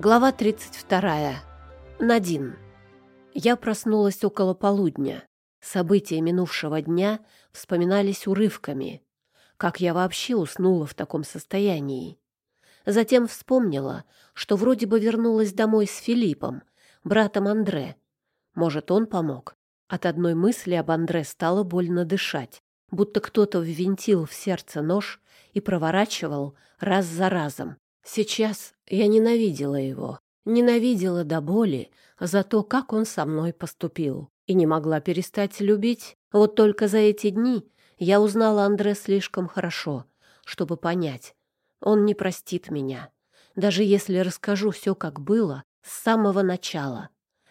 Глава 32. Надин. Я проснулась около полудня. События минувшего дня вспоминались урывками. Как я вообще уснула в таком состоянии? Затем вспомнила, что вроде бы вернулась домой с Филиппом, братом Андре. Может, он помог? От одной мысли об Андре стало больно дышать, будто кто-то ввинтил в сердце нож и проворачивал раз за разом. Сейчас я ненавидела его, ненавидела до боли за то, как он со мной поступил, и не могла перестать любить. Вот только за эти дни я узнала Андре слишком хорошо, чтобы понять, он не простит меня, даже если расскажу все, как было, с самого начала.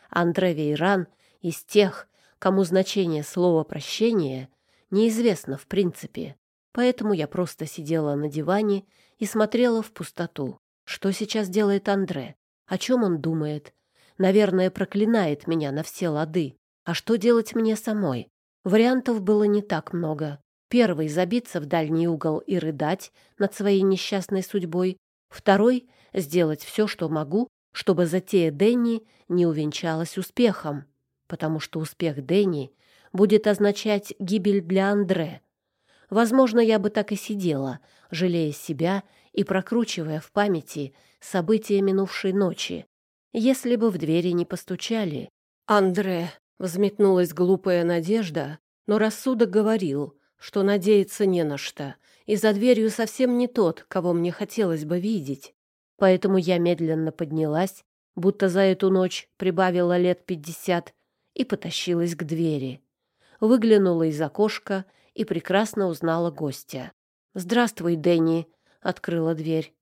Андре Вейран из тех, кому значение слова «прощение» неизвестно в принципе. Поэтому я просто сидела на диване и смотрела в пустоту. Что сейчас делает Андре? О чем он думает? Наверное, проклинает меня на все лады. А что делать мне самой? Вариантов было не так много. Первый — забиться в дальний угол и рыдать над своей несчастной судьбой. Второй — сделать все, что могу, чтобы затея Дэнни не увенчалась успехом. Потому что успех Дэнни будет означать гибель для Андре. Возможно, я бы так и сидела, жалея себя и прокручивая в памяти события минувшей ночи, если бы в двери не постучали. «Андре!» — взметнулась глупая надежда, но рассудок говорил, что надеяться не на что, и за дверью совсем не тот, кого мне хотелось бы видеть. Поэтому я медленно поднялась, будто за эту ночь прибавила лет пятьдесят, и потащилась к двери. Выглянула из окошка и прекрасно узнала гостя. «Здравствуй, Дэнни», — открыла дверь.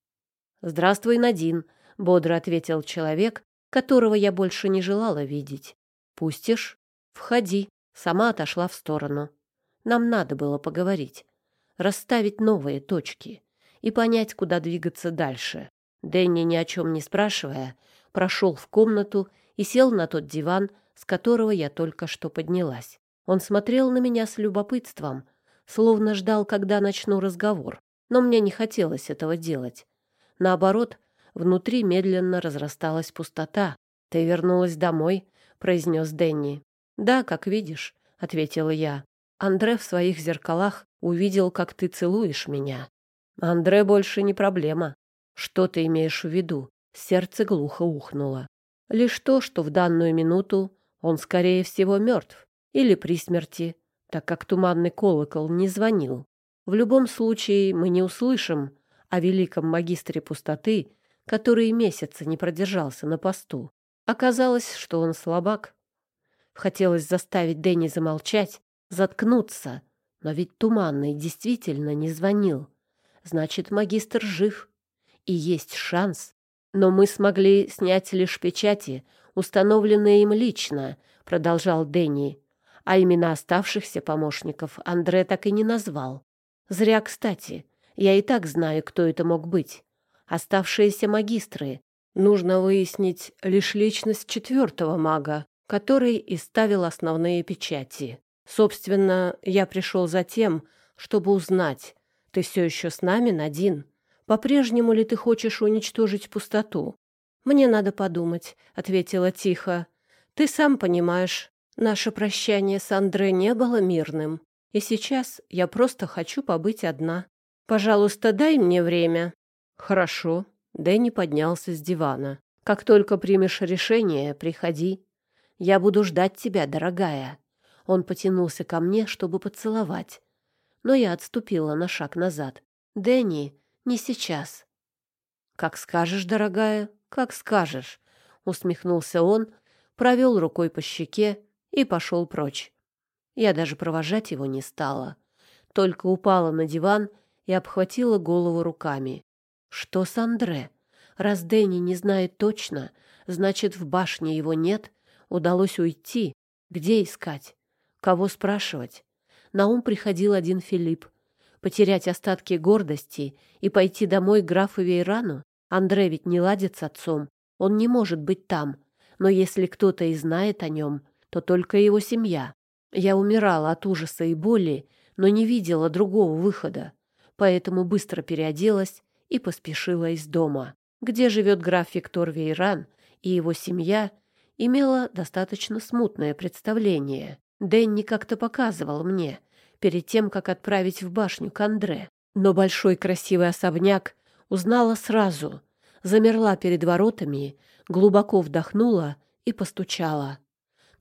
«Здравствуй, Надин», — бодро ответил человек, которого я больше не желала видеть. «Пустишь? Входи», — сама отошла в сторону. Нам надо было поговорить, расставить новые точки и понять, куда двигаться дальше. Дэнни, ни о чем не спрашивая, прошел в комнату и сел на тот диван, с которого я только что поднялась. Он смотрел на меня с любопытством, словно ждал, когда начну разговор. Но мне не хотелось этого делать. Наоборот, внутри медленно разрасталась пустота. «Ты вернулась домой?» — произнес Дэнни. «Да, как видишь», — ответила я. «Андре в своих зеркалах увидел, как ты целуешь меня. Андре больше не проблема. Что ты имеешь в виду?» Сердце глухо ухнуло. Лишь то, что в данную минуту он, скорее всего, мертв или при смерти, так как туманный колокол не звонил. В любом случае мы не услышим о великом магистре пустоты, который месяца не продержался на посту. Оказалось, что он слабак. Хотелось заставить Дэнни замолчать, заткнуться, но ведь Туманный действительно не звонил. Значит, магистр жив. И есть шанс. Но мы смогли снять лишь печати, установленные им лично, продолжал Дэнни а имена оставшихся помощников Андре так и не назвал. Зря, кстати. Я и так знаю, кто это мог быть. Оставшиеся магистры. Нужно выяснить лишь личность четвертого мага, который и ставил основные печати. Собственно, я пришел за тем, чтобы узнать, ты все еще с нами, Надин? По-прежнему ли ты хочешь уничтожить пустоту? Мне надо подумать, — ответила тихо. Ты сам понимаешь, Наше прощание с Андре не было мирным, и сейчас я просто хочу побыть одна. Пожалуйста, дай мне время. Хорошо. Дэнни поднялся с дивана. Как только примешь решение, приходи. Я буду ждать тебя, дорогая. Он потянулся ко мне, чтобы поцеловать. Но я отступила на шаг назад. Дэнни, не сейчас. Как скажешь, дорогая, как скажешь, усмехнулся он, провел рукой по щеке и пошел прочь. Я даже провожать его не стала, только упала на диван и обхватила голову руками. Что с Андре? Раз Дэнни не знает точно, значит, в башне его нет, удалось уйти. Где искать? Кого спрашивать? На ум приходил один Филипп. Потерять остатки гордости и пойти домой к графу Вейрану? Андре ведь не ладит с отцом. Он не может быть там. Но если кто-то и знает о нем, то только его семья. Я умирала от ужаса и боли, но не видела другого выхода, поэтому быстро переоделась и поспешила из дома. где живет граф Виктор Вейран и его семья, имела достаточно смутное представление. Дэнни как-то показывал мне перед тем, как отправить в башню к Андре. Но большой красивый особняк узнала сразу, замерла перед воротами, глубоко вдохнула и постучала.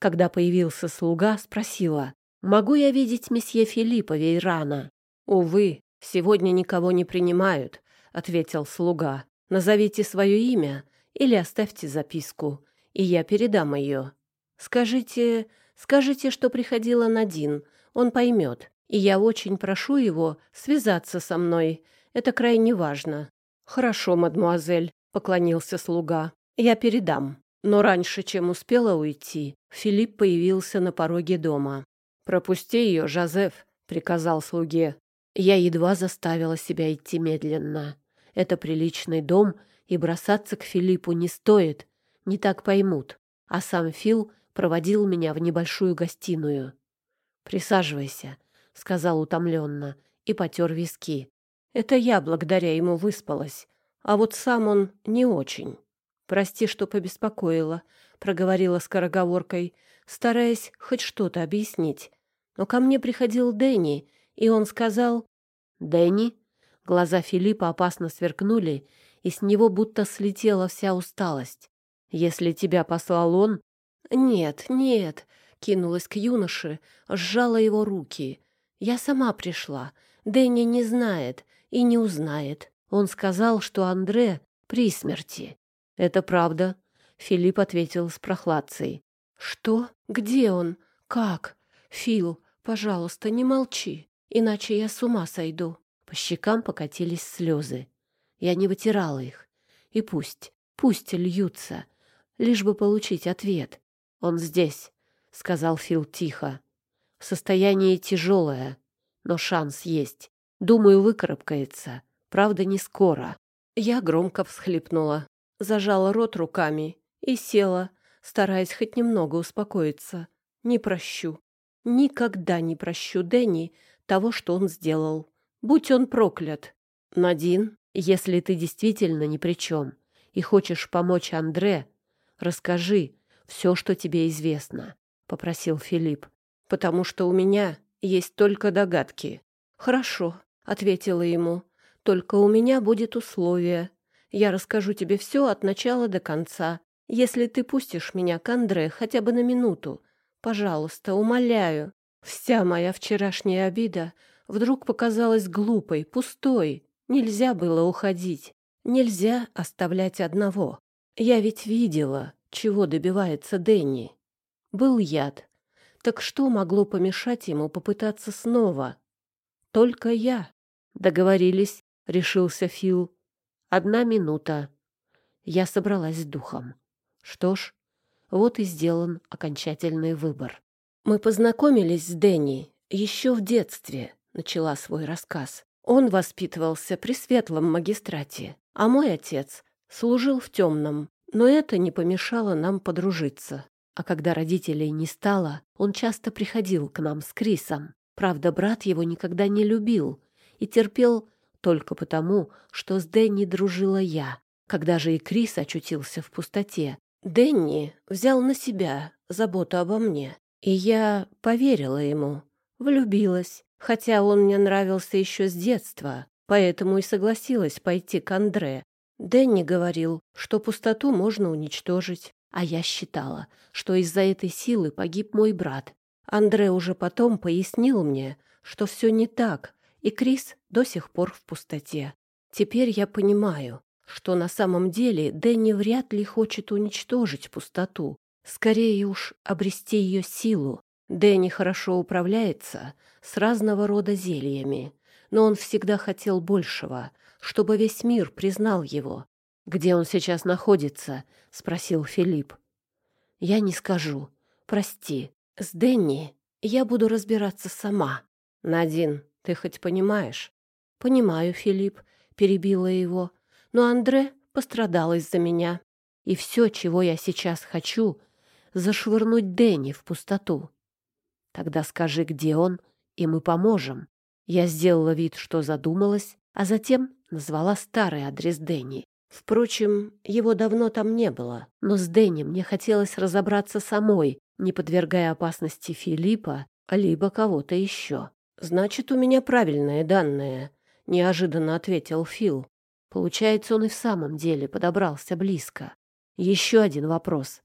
Когда появился слуга, спросила, «Могу я видеть месье Филиппа Вейрана?» «Увы, сегодня никого не принимают», — ответил слуга. «Назовите свое имя или оставьте записку, и я передам ее. Скажите, скажите, что приходила Надин, он поймет, и я очень прошу его связаться со мной. Это крайне важно». «Хорошо, мадмуазель», — поклонился слуга. «Я передам». Но раньше, чем успела уйти, Филипп появился на пороге дома. «Пропусти ее, Жозеф», — приказал слуге. Я едва заставила себя идти медленно. Это приличный дом, и бросаться к Филиппу не стоит, не так поймут. А сам Фил проводил меня в небольшую гостиную. «Присаживайся», — сказал утомленно и потер виски. Это я благодаря ему выспалась, а вот сам он не очень. «Прости, что побеспокоила», — проговорила скороговоркой, стараясь хоть что-то объяснить. Но ко мне приходил Дэнни, и он сказал... «Дэнни?» Глаза Филиппа опасно сверкнули, и с него будто слетела вся усталость. «Если тебя послал он...» «Нет, нет», — кинулась к юноше, сжала его руки. «Я сама пришла. Дэнни не знает и не узнает. Он сказал, что Андре при смерти. «Это правда», — Филипп ответил с прохладцей. «Что? Где он? Как? Фил, пожалуйста, не молчи, иначе я с ума сойду». По щекам покатились слезы. Я не вытирала их. И пусть, пусть льются, лишь бы получить ответ. «Он здесь», — сказал Фил тихо. «Состояние тяжелое, но шанс есть. Думаю, выкарабкается. Правда, не скоро». Я громко всхлипнула зажала рот руками и села, стараясь хоть немного успокоиться. Не прощу. Никогда не прощу Дэнни того, что он сделал. Будь он проклят. Надин, если ты действительно ни при чем и хочешь помочь Андре, расскажи все, что тебе известно, — попросил Филипп, — потому что у меня есть только догадки. Хорошо, — ответила ему, — только у меня будет условие. Я расскажу тебе все от начала до конца, если ты пустишь меня к Андре хотя бы на минуту. Пожалуйста, умоляю. Вся моя вчерашняя обида вдруг показалась глупой, пустой. Нельзя было уходить. Нельзя оставлять одного. Я ведь видела, чего добивается Дэнни. Был яд. Так что могло помешать ему попытаться снова? Только я. Договорились, решился Фил. Одна минута. Я собралась с духом. Что ж, вот и сделан окончательный выбор. Мы познакомились с Дэнни еще в детстве, начала свой рассказ. Он воспитывался при светлом магистрате, а мой отец служил в темном, но это не помешало нам подружиться. А когда родителей не стало, он часто приходил к нам с Крисом. Правда, брат его никогда не любил и терпел только потому, что с Дэнни дружила я. Когда же и Крис очутился в пустоте, Дэнни взял на себя заботу обо мне, и я поверила ему, влюбилась, хотя он мне нравился еще с детства, поэтому и согласилась пойти к Андре. Дэнни говорил, что пустоту можно уничтожить, а я считала, что из-за этой силы погиб мой брат. Андре уже потом пояснил мне, что все не так, и Крис до сих пор в пустоте. Теперь я понимаю, что на самом деле Дэнни вряд ли хочет уничтожить пустоту, скорее уж обрести ее силу. Дэнни хорошо управляется с разного рода зельями, но он всегда хотел большего, чтобы весь мир признал его. «Где он сейчас находится?» — спросил Филипп. «Я не скажу. Прости. С Дэнни я буду разбираться сама. Надин, ты хоть понимаешь? Понимаю, Филипп, перебила его. Но Андре пострадал из-за меня. И все, чего я сейчас хочу, зашвырнуть Дэнни в пустоту. Тогда скажи, где он, и мы поможем. Я сделала вид, что задумалась, а затем назвала старый адрес Дэнни. Впрочем, его давно там не было, но с Дэнни мне хотелось разобраться самой, не подвергая опасности Филиппа, либо кого-то еще. «Значит, у меня правильные данные», — неожиданно ответил Фил. Получается, он и в самом деле подобрался близко. Еще один вопрос.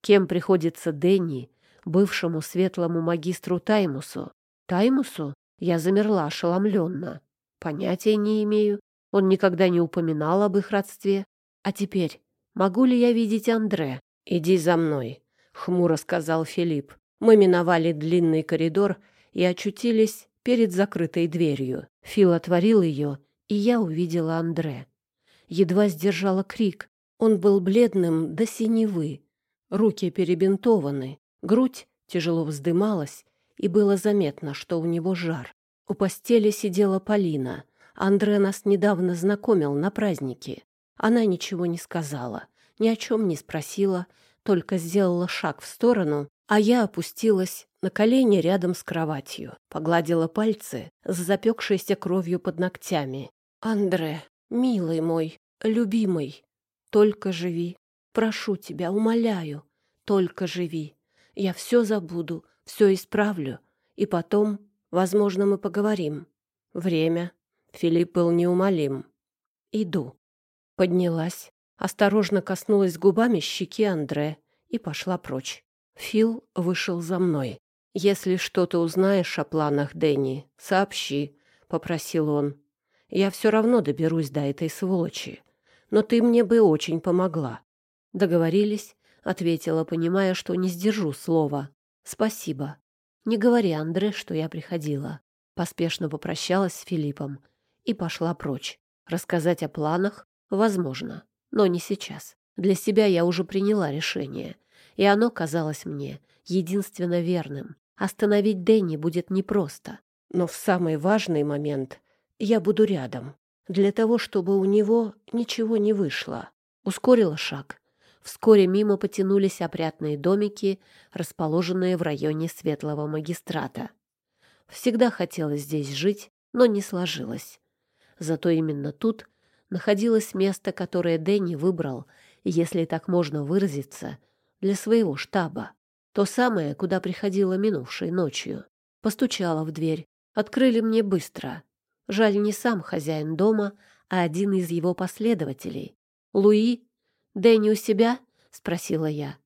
Кем приходится Дэнни, бывшему светлому магистру Таймусу? Таймусу? Я замерла ошеломленно. Понятия не имею. Он никогда не упоминал об их родстве. А теперь, могу ли я видеть Андре? Иди за мной, хмуро сказал Филипп. Мы миновали длинный коридор и очутились перед закрытой дверью. Фил отворил ее, и я увидела Андре. Едва сдержала крик. Он был бледным до синевы. Руки перебинтованы, грудь тяжело вздымалась, и было заметно, что у него жар. У постели сидела Полина. Андре нас недавно знакомил на празднике. Она ничего не сказала, ни о чем не спросила, только сделала шаг в сторону, а я опустилась на колени рядом с кроватью, погладила пальцы с запекшейся кровью под ногтями. «Андре, милый мой, любимый, только живи. Прошу тебя, умоляю, только живи. Я все забуду, все исправлю, и потом Возможно, мы поговорим. Время. Филипп был неумолим. Иду. Поднялась, осторожно коснулась губами щеки Андре и пошла прочь. Фил вышел за мной. «Если что-то узнаешь о планах Дэнни, сообщи», — попросил он. «Я все равно доберусь до этой сволочи. Но ты мне бы очень помогла». «Договорились», — ответила, понимая, что не сдержу слова. «Спасибо». Не говори Андре, что я приходила. Поспешно попрощалась с Филиппом и пошла прочь. Рассказать о планах возможно, но не сейчас. Для себя я уже приняла решение, и оно казалось мне единственно верным. Остановить Дэнни будет непросто, но в самый важный момент я буду рядом, для того, чтобы у него ничего не вышло. Ускорила шаг Вскоре мимо потянулись опрятные домики, расположенные в районе Светлого магистрата. Всегда хотелось здесь жить, но не сложилось. Зато именно тут находилось место, которое Дэнни выбрал, если так можно выразиться, для своего штаба. То самое, куда приходила минувшей ночью. Постучала в дверь. Открыли мне быстро. Жаль, не сам хозяин дома, а один из его последователей. Луи «Дэнни у себя?» — спросила я.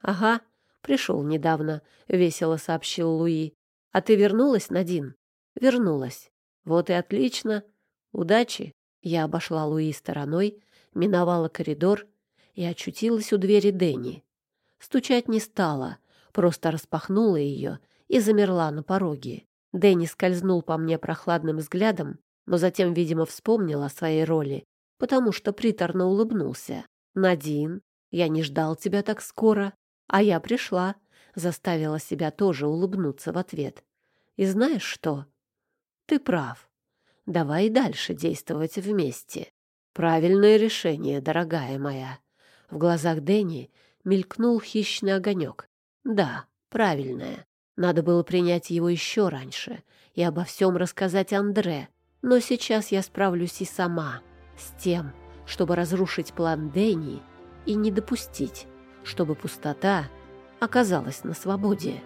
«Ага, пришел недавно», — весело сообщил Луи. «А ты вернулась, Надин?» «Вернулась. Вот и отлично. Удачи». Я обошла Луи стороной, миновала коридор и очутилась у двери Дэнни. Стучать не стала, просто распахнула ее и замерла на пороге. Дэнни скользнул по мне прохладным взглядом, но затем, видимо, вспомнил о своей роли, потому что приторно улыбнулся. «Надин, я не ждал тебя так скоро, а я пришла», заставила себя тоже улыбнуться в ответ. «И знаешь что? Ты прав. Давай дальше действовать вместе. Правильное решение, дорогая моя». В глазах Дэнни мелькнул хищный огонек. «Да, правильное. Надо было принять его еще раньше и обо всем рассказать Андре. Но сейчас я справлюсь и сама с тем, чтобы разрушить план Дэнни и не допустить, чтобы пустота оказалась на свободе.